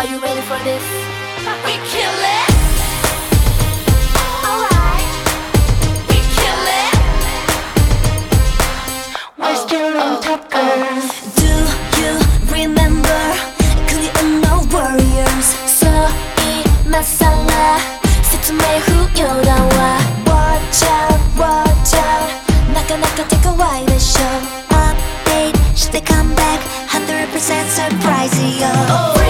Are you ready for this? We kill it! Alright! We kill it! We're still on top, Do you remember? Masala. Who you're. Watch out, watch out. Take a show. Update, 100% surprise you. Oh.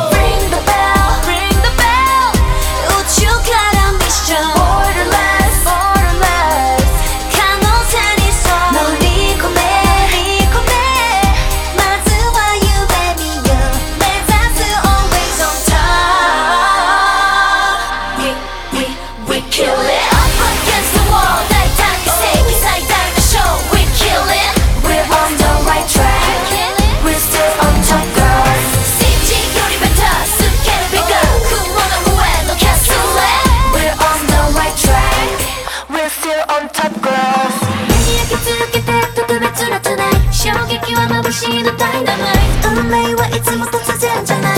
私のダイナマイト。運命はいつも突然じゃない。